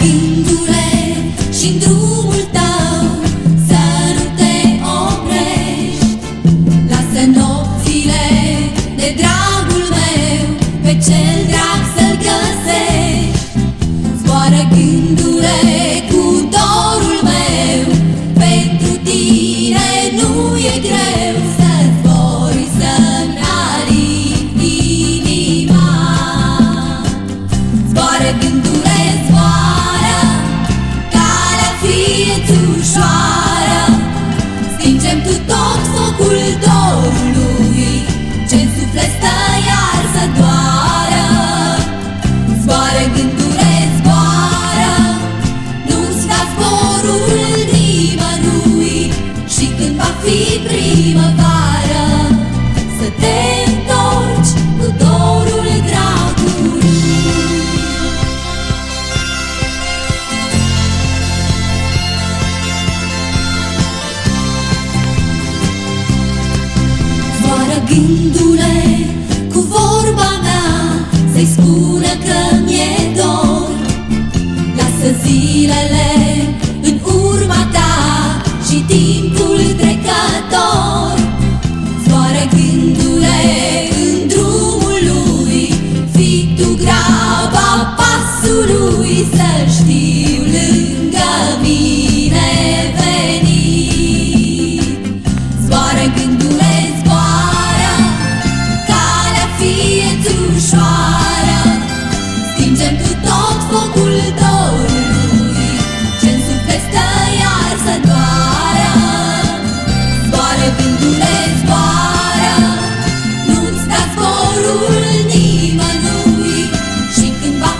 gândule și drumul tău Să nu Lasă nopțile de dragul meu Pe cel drag să-l găsești. Zboară gândule cu dorul meu Pentru tine nu e greu. the Gândule cu vorba mea Să-i spună că mi-e dor Lasă zilele în urma ta Și tine.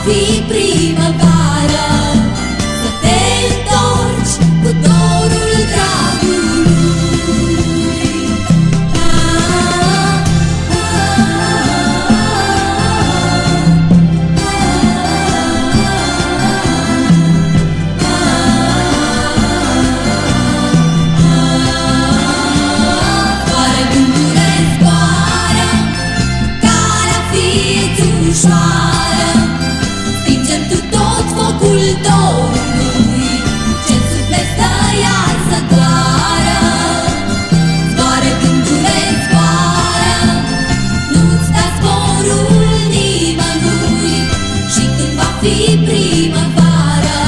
fi primăvară fi primăvară.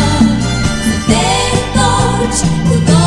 Să te întorci cu toate